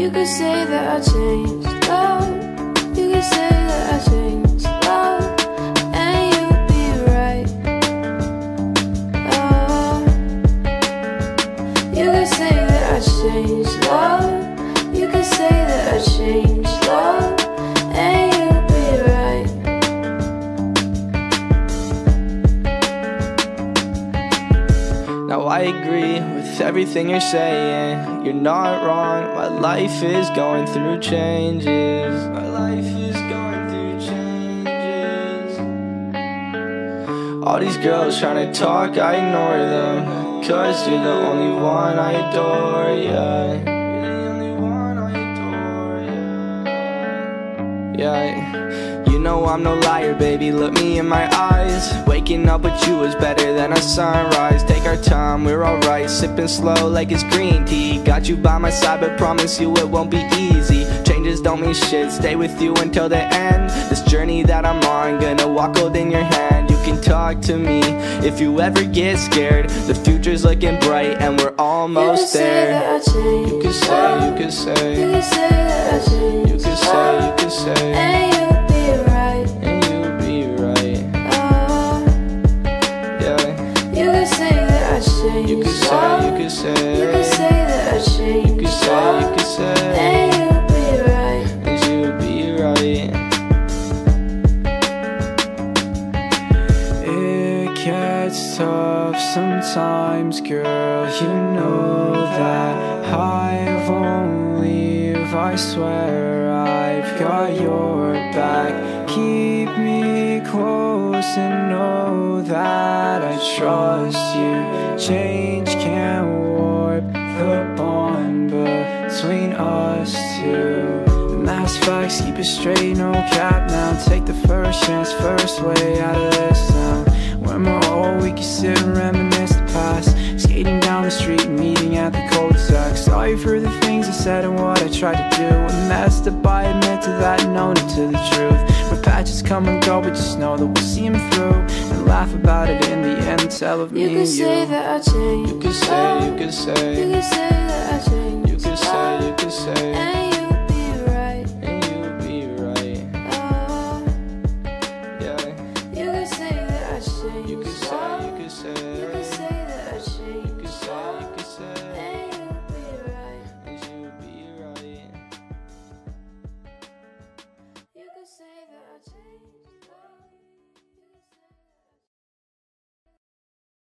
You could say that I changed, love. You could say that I changed, love. And you'd be right. Oh. You could say that I changed, love. You could say that I changed, love. Now I agree with everything you're saying. You're not wrong. My life is going through changes. My life is going through changes. All these girls trying to talk, I ignore them. Cause you're the only one I adore, yeah. Yeah. You know I'm no liar, baby. Look me in my eyes. Waking up with you is better than a sunrise. Take our time, we're alright. Sipping slow like it's green tea. Got you by my side, but promise you it won't be easy. Changes don't mean shit. Stay with you until the end. This journey that I'm on, gonna walk holding your hand. You can talk to me if you ever get scared. The future's looking bright, and we're You almost say there. that I changed. You could say, you could say, changed. You could say, you could say, You could say that I changed. you could say, you could say, And you'd be right. and you'll be right. It gets tough sometimes, girl. You know that I won't leave. I swear I've got your back. Keep me close and know that I trust you. Change can't warp the bond between us two. That's facts, keep it straight, no cap now. Take the first chance, first way out of this town. When we're old, we can sit and reminisce the past. Skating down the street, cul-de-sac. Sorry for the things I said and what I tried to do. And messed up, I admit to that, and own it to the truth. Where patches come and go, but just know that we'll see them through. And laugh about it in the end, tell of me You and could say that I changed. You can say, you You say, could say that I changed. you can say, you can say, And